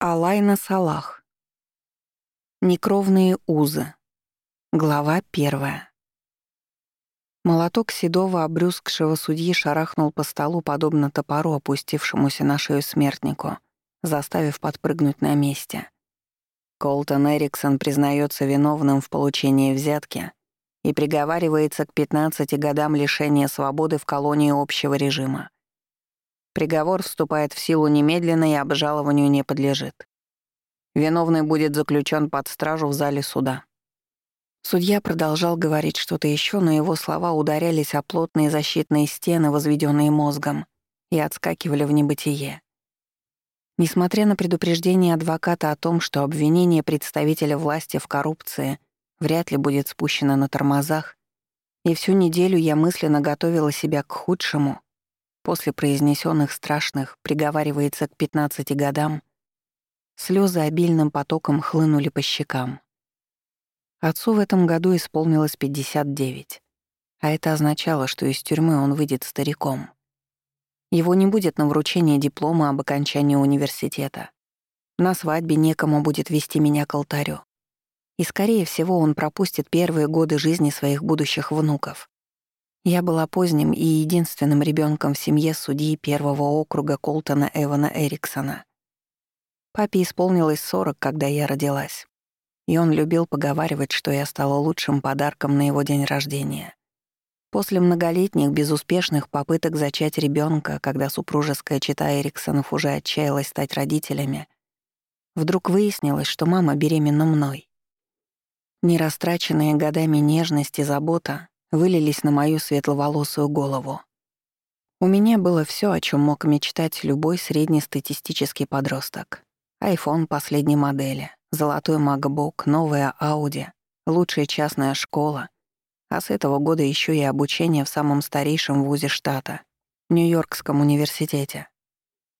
Алайна Салах. Некровные узы. Глава первая. Молоток седого обрюзгшего судьи шарахнул по столу, подобно топору, опустившемуся на шею смертнику, заставив подпрыгнуть на месте. Колтон Эриксон признается виновным в получении взятки и приговаривается к 15 годам лишения свободы в колонии общего режима. Приговор вступает в силу немедленно и обжалованию не подлежит. Виновный будет заключен под стражу в зале суда. Судья продолжал говорить что-то еще, но его слова ударялись о плотные защитные стены, возведенные мозгом, и отскакивали в небытие. Несмотря на предупреждение адвоката о том, что обвинение представителя власти в коррупции вряд ли будет спущено на тормозах, и всю неделю я мысленно готовила себя к худшему, после произнесенных страшных приговаривается к 15 годам, слезы обильным потоком хлынули по щекам. Отцу в этом году исполнилось 59, а это означало, что из тюрьмы он выйдет стариком. Его не будет на вручении диплома об окончании университета. На свадьбе некому будет вести меня к алтарю. И, скорее всего, он пропустит первые годы жизни своих будущих внуков. Я была поздним и единственным ребенком в семье судьи первого округа Колтона Эвана Эриксона. Папе исполнилось 40, когда я родилась. И он любил поговаривать, что я стала лучшим подарком на его день рождения. После многолетних безуспешных попыток зачать ребенка, когда супружеская чита Эриксонов уже отчаялась стать родителями, вдруг выяснилось, что мама беременна мной. Нерастраченные годами нежность и забота вылились на мою светловолосую голову. У меня было все, о чем мог мечтать любой среднестатистический подросток. iPhone последней модели, золотой MacBook, новая Audi, лучшая частная школа, а с этого года еще и обучение в самом старейшем вузе штата — Нью-Йоркском университете.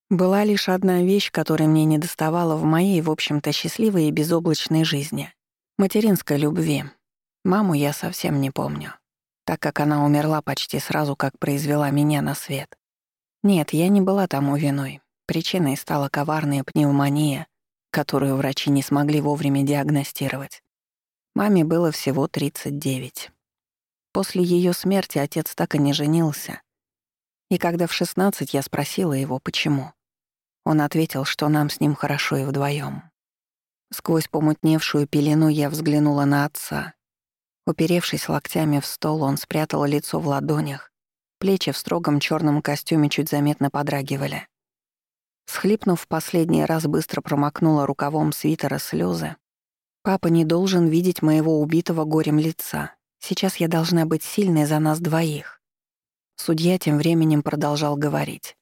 Была лишь одна вещь, которой мне не доставало в моей, в общем-то, счастливой и безоблачной жизни — материнской любви. Маму я совсем не помню так как она умерла почти сразу, как произвела меня на свет. Нет, я не была тому виной. Причиной стала коварная пневмония, которую врачи не смогли вовремя диагностировать. Маме было всего 39. После ее смерти отец так и не женился. И когда в 16 я спросила его, почему, он ответил, что нам с ним хорошо и вдвоем. Сквозь помутневшую пелену я взглянула на отца — Уперевшись локтями в стол, он спрятал лицо в ладонях. Плечи в строгом черном костюме чуть заметно подрагивали. Схлипнув в последний раз, быстро промокнула рукавом свитера слезы. «Папа не должен видеть моего убитого горем лица. Сейчас я должна быть сильной за нас двоих». Судья тем временем продолжал говорить.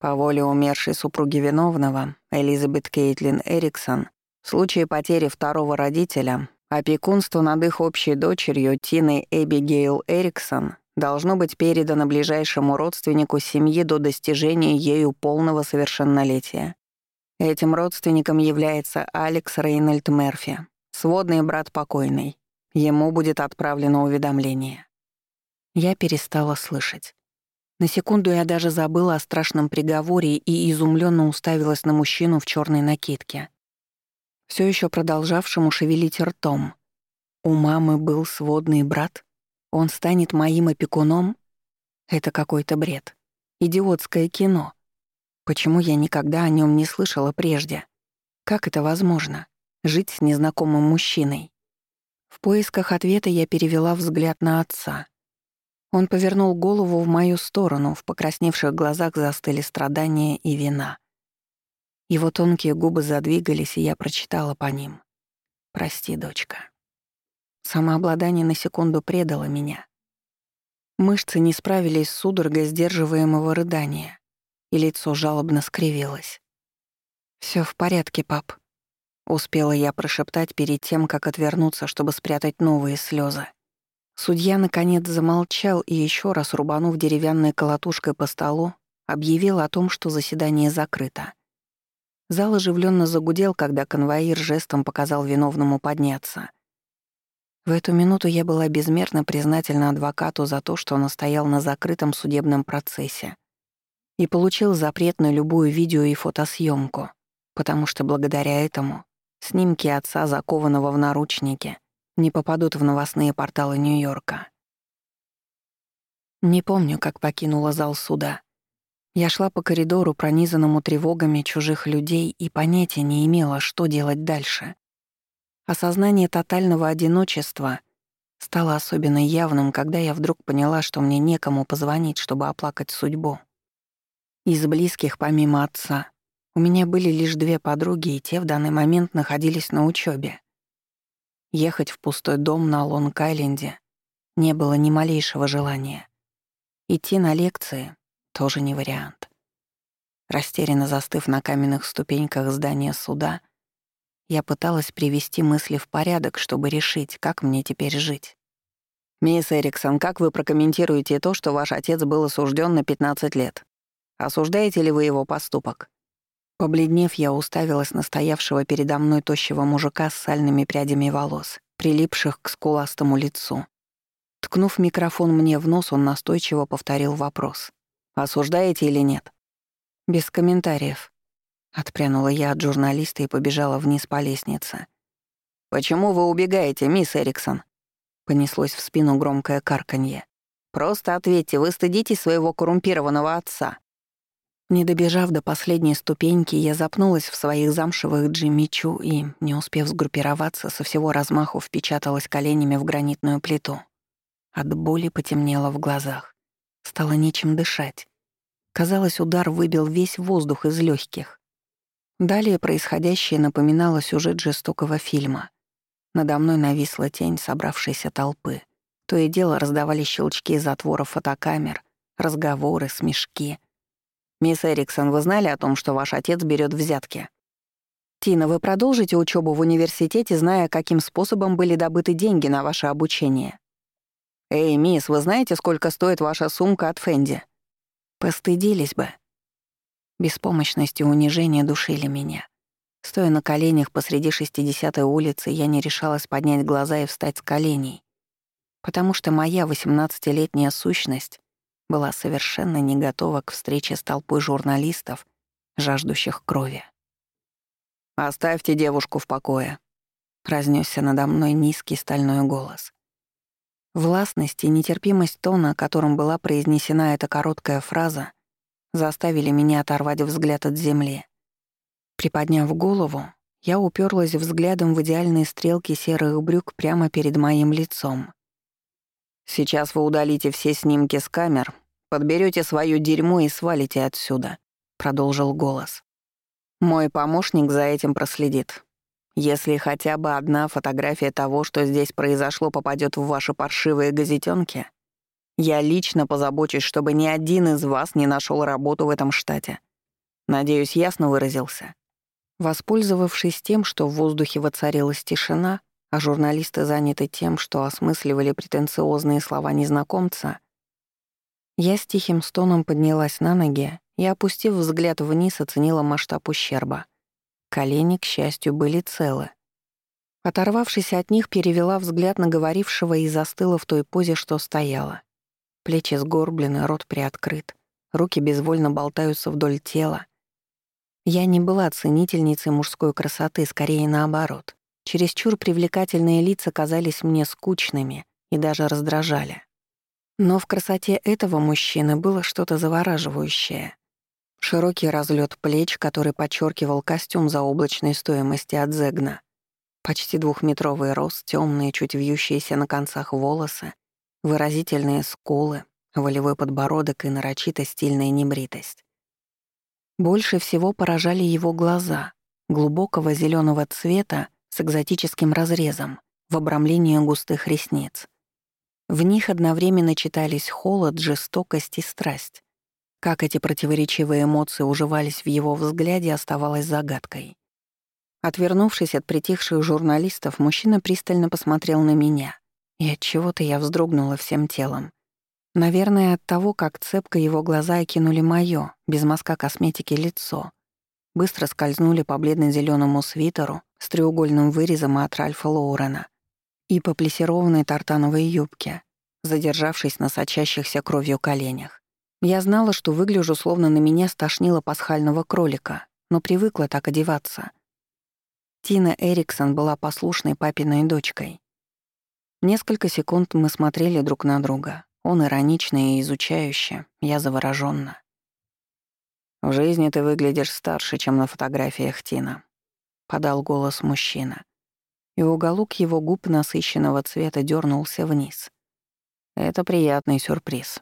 По воле умершей супруги виновного, Элизабет Кейтлин Эриксон, в случае потери второго родителя Опекунство над их общей дочерью Тиной Эбигейл Эриксон должно быть передано ближайшему родственнику семьи до достижения ею полного совершеннолетия. Этим родственником является Алекс Рейнольд Мерфи, сводный брат покойный. Ему будет отправлено уведомление. Я перестала слышать. На секунду я даже забыла о страшном приговоре и изумленно уставилась на мужчину в черной накидке все еще продолжавшему шевелить ртом. У мамы был сводный брат? Он станет моим опекуном? Это какой-то бред. Идиотское кино. Почему я никогда о нем не слышала прежде? Как это возможно? Жить с незнакомым мужчиной? В поисках ответа я перевела взгляд на отца. Он повернул голову в мою сторону, в покрасневших глазах застыли страдания и вина. Его тонкие губы задвигались, и я прочитала по ним. «Прости, дочка». Самообладание на секунду предало меня. Мышцы не справились с судорогой сдерживаемого рыдания, и лицо жалобно скривилось. Все в порядке, пап», — успела я прошептать перед тем, как отвернуться, чтобы спрятать новые слезы. Судья, наконец, замолчал и еще раз, рубанув деревянной колотушкой по столу, объявил о том, что заседание закрыто. Зал оживленно загудел, когда конвоир жестом показал виновному подняться. В эту минуту я была безмерно признательна адвокату за то, что он настоял на закрытом судебном процессе и получил запрет на любую видео и фотосъемку, потому что благодаря этому снимки отца, закованного в наручники, не попадут в новостные порталы Нью-Йорка. Не помню, как покинула зал суда. Я шла по коридору, пронизанному тревогами чужих людей, и понятия не имела, что делать дальше. Осознание тотального одиночества стало особенно явным, когда я вдруг поняла, что мне некому позвонить, чтобы оплакать судьбу. Из близких, помимо отца, у меня были лишь две подруги, и те в данный момент находились на учебе. Ехать в пустой дом на Лонг-Айленде не было ни малейшего желания. Идти на лекции — тоже не вариант. Растерянно застыв на каменных ступеньках здания суда, я пыталась привести мысли в порядок, чтобы решить, как мне теперь жить. «Мисс Эриксон, как вы прокомментируете то, что ваш отец был осужден на 15 лет? Осуждаете ли вы его поступок?» Побледнев, я уставилась на стоявшего передо мной тощего мужика с сальными прядями волос, прилипших к скуластому лицу. Ткнув микрофон мне в нос, он настойчиво повторил вопрос. «Осуждаете или нет?» «Без комментариев», Отпрянула я от журналиста и побежала вниз по лестнице. «Почему вы убегаете, мисс Эриксон?» Понеслось в спину громкое карканье. «Просто ответьте, вы стыдитесь своего коррумпированного отца». Не добежав до последней ступеньки, я запнулась в своих замшевых джимичу и, не успев сгруппироваться, со всего размаху впечаталась коленями в гранитную плиту. От боли потемнело в глазах. Стало нечем дышать. Казалось, удар выбил весь воздух из легких. Далее происходящее напоминало сюжет жестокого фильма. Надо мной нависла тень собравшейся толпы. То и дело раздавали щелчки затворов фотокамер, разговоры, смешки. «Мисс Эриксон, вы знали о том, что ваш отец берет взятки?» «Тина, вы продолжите учебу в университете, зная, каким способом были добыты деньги на ваше обучение?» «Эй, мисс, вы знаете, сколько стоит ваша сумка от Фенди?» «Постыдились бы», Беспомощность и унижение душили меня. Стоя на коленях посреди шестидесятой улицы, я не решалась поднять глаза и встать с коленей, потому что моя восемнадцатилетняя сущность была совершенно не готова к встрече с толпой журналистов, жаждущих крови. «Оставьте девушку в покое», — разнесся надо мной низкий стальной голос. Властность и нетерпимость тона, которым была произнесена эта короткая фраза, заставили меня оторвать взгляд от земли. Приподняв голову, я уперлась взглядом в идеальные стрелки серых брюк прямо перед моим лицом. «Сейчас вы удалите все снимки с камер, подберете свое дерьмо и свалите отсюда», — продолжил голос. «Мой помощник за этим проследит. Если хотя бы одна фотография того, что здесь произошло, попадет в ваши паршивые газетенки, я лично позабочусь, чтобы ни один из вас не нашел работу в этом штате. Надеюсь, ясно выразился. Воспользовавшись тем, что в воздухе воцарилась тишина, а журналисты заняты тем, что осмысливали претенциозные слова незнакомца, я с тихим стоном поднялась на ноги и, опустив взгляд вниз, оценила масштаб ущерба. Колени, к счастью, были целы. Оторвавшись от них, перевела взгляд на говорившего и застыла в той позе, что стояла. Плечи сгорблены, рот приоткрыт, руки безвольно болтаются вдоль тела. Я не была ценительницей мужской красоты, скорее наоборот. Чересчур привлекательные лица казались мне скучными и даже раздражали. Но в красоте этого мужчины было что-то завораживающее. Широкий разлет плеч, который подчеркивал костюм заоблачной стоимости от Зегна. Почти двухметровый рост, темные, чуть вьющиеся на концах волосы, выразительные скулы, волевой подбородок и нарочито стильная небритость. Больше всего поражали его глаза, глубокого зеленого цвета с экзотическим разрезом, в обрамлении густых ресниц. В них одновременно читались холод, жестокость и страсть. Как эти противоречивые эмоции уживались в его взгляде, оставалось загадкой. Отвернувшись от притихших журналистов, мужчина пристально посмотрел на меня. И от чего-то я вздрогнула всем телом. Наверное, от того, как цепко его глаза окинули моё, без мазка косметики, лицо. Быстро скользнули по бледно зеленому свитеру с треугольным вырезом от Ральфа Лоурена и по плессированной тартановой юбке, задержавшись на сочащихся кровью коленях. Я знала, что выгляжу, словно на меня стошнило пасхального кролика, но привыкла так одеваться. Тина Эриксон была послушной папиной дочкой. Несколько секунд мы смотрели друг на друга. Он иронично и изучающе, я заворожённа. «В жизни ты выглядишь старше, чем на фотографиях, Тина», — подал голос мужчина. И уголок его губ насыщенного цвета дернулся вниз. «Это приятный сюрприз».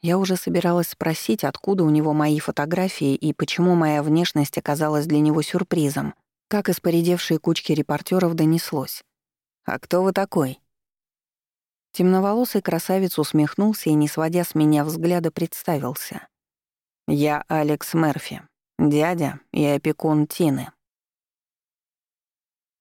Я уже собиралась спросить, откуда у него мои фотографии и почему моя внешность оказалась для него сюрпризом, как из поредевшей кучки репортеров донеслось. «А кто вы такой?» Темноволосый красавец усмехнулся и, не сводя с меня взгляда, представился. «Я Алекс Мерфи, дядя и опекун Тины».